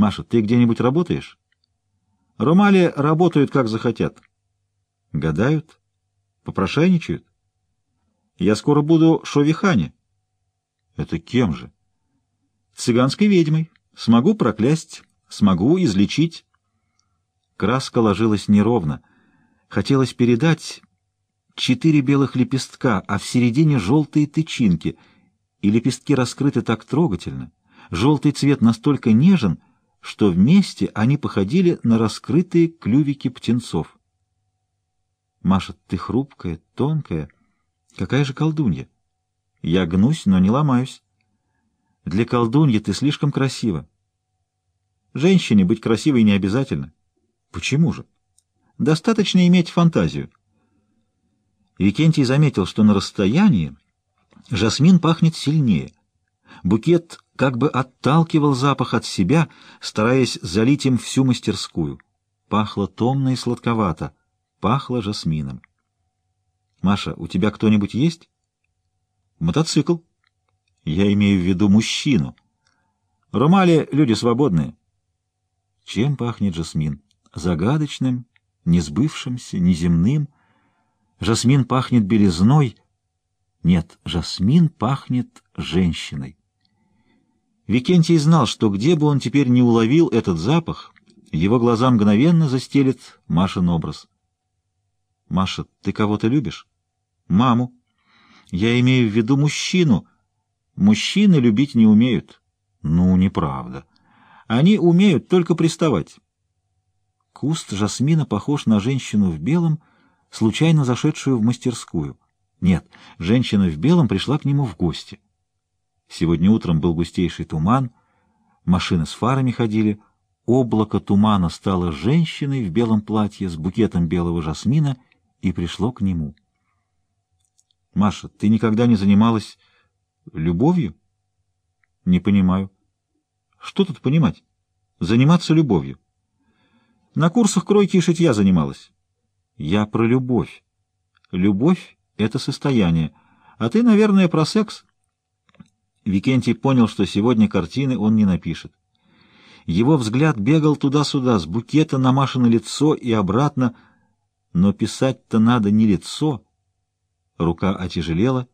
Маша, ты где-нибудь работаешь? Ромали работают, как захотят. Гадают? Попрошайничают? Я скоро буду шовихане. Это кем же? Цыганской ведьмой. Смогу проклясть, смогу излечить. Краска ложилась неровно. Хотелось передать четыре белых лепестка, а в середине желтые тычинки, и лепестки раскрыты так трогательно. Желтый цвет настолько нежен, что вместе они походили на раскрытые клювики птенцов. Маша, ты хрупкая, тонкая. Какая же колдунья? Я гнусь, но не ломаюсь. Для колдуньи ты слишком красива. Женщине быть красивой не обязательно. Почему же? Достаточно иметь фантазию. Викентий заметил, что на расстоянии жасмин пахнет сильнее. Букет как бы отталкивал запах от себя, стараясь залить им всю мастерскую. Пахло томно и сладковато, пахло жасмином. «Маша, у тебя кто-нибудь есть?» «Мотоцикл». «Я имею в виду мужчину». «Ромали — люди свободные». Чем пахнет жасмин? Загадочным, несбывшимся, неземным. Жасмин пахнет белизной. Нет, жасмин пахнет женщиной. Викентий знал, что где бы он теперь не уловил этот запах, его глаза мгновенно застелит Машин образ. «Маша, ты кого-то любишь?» «Маму». «Я имею в виду мужчину. Мужчины любить не умеют». «Ну, неправда. Они умеют только приставать». Куст жасмина похож на женщину в белом, случайно зашедшую в мастерскую. Нет, женщина в белом пришла к нему в гости. Сегодня утром был густейший туман, машины с фарами ходили, облако тумана стало женщиной в белом платье с букетом белого жасмина и пришло к нему. — Маша, ты никогда не занималась любовью? — Не понимаю. — Что тут понимать? Заниматься любовью. На курсах кройки и шитья занималась. Я про любовь. Любовь — это состояние. А ты, наверное, про секс. Викентий понял, что сегодня картины он не напишет. Его взгляд бегал туда-сюда, с букета на Машино лицо и обратно, но писать-то надо не лицо. Рука отяжелела,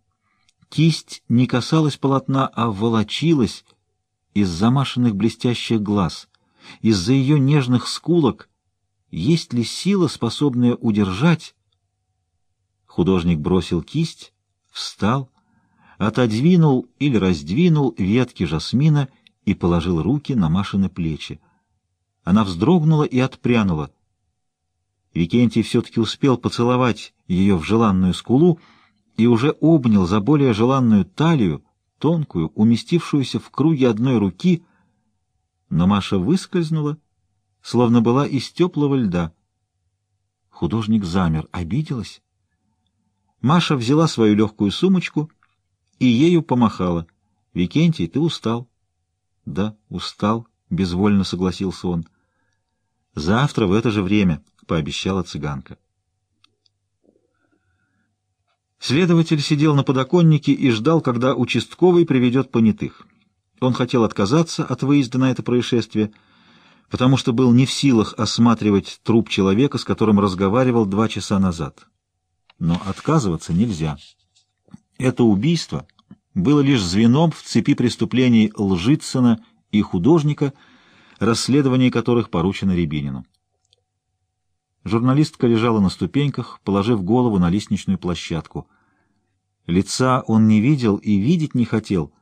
кисть не касалась полотна, а волочилась из замашенных блестящих глаз, из-за ее нежных скулок. Есть ли сила, способная удержать? Художник бросил кисть, встал — отодвинул или раздвинул ветки жасмина и положил руки на Машины плечи. Она вздрогнула и отпрянула. Викентий все-таки успел поцеловать ее в желанную скулу и уже обнял за более желанную талию, тонкую, уместившуюся в круге одной руки, но Маша выскользнула, словно была из теплого льда. Художник замер, обиделась. Маша взяла свою легкую сумочку и ею помахала. «Викентий, ты устал». «Да, устал», — безвольно согласился он. «Завтра в это же время», — пообещала цыганка. Следователь сидел на подоконнике и ждал, когда участковый приведет понятых. Он хотел отказаться от выезда на это происшествие, потому что был не в силах осматривать труп человека, с которым разговаривал два часа назад. Но отказываться нельзя. Это убийство было лишь звеном в цепи преступлений Лжицына и художника, расследование которых поручено Рябинину. Журналистка лежала на ступеньках, положив голову на лестничную площадку. Лица он не видел и видеть не хотел,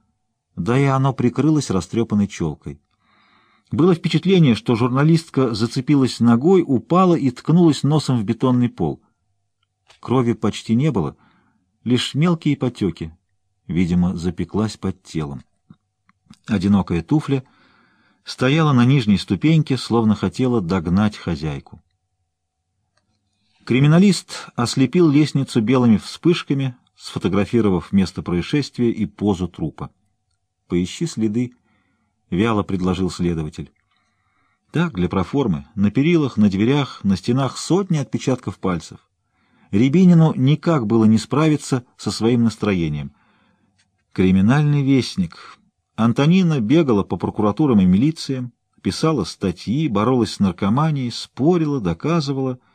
да и оно прикрылось растрепанной челкой. Было впечатление, что журналистка зацепилась ногой, упала и ткнулась носом в бетонный пол. Крови почти не было — лишь мелкие потеки, видимо, запеклась под телом. Одинокая туфля стояла на нижней ступеньке, словно хотела догнать хозяйку. Криминалист ослепил лестницу белыми вспышками, сфотографировав место происшествия и позу трупа. «Поищи следы», — вяло предложил следователь. Так, для проформы, на перилах, на дверях, на стенах сотни отпечатков пальцев. Рябинину никак было не справиться со своим настроением. Криминальный вестник. Антонина бегала по прокуратурам и милициям, писала статьи, боролась с наркоманией, спорила, доказывала —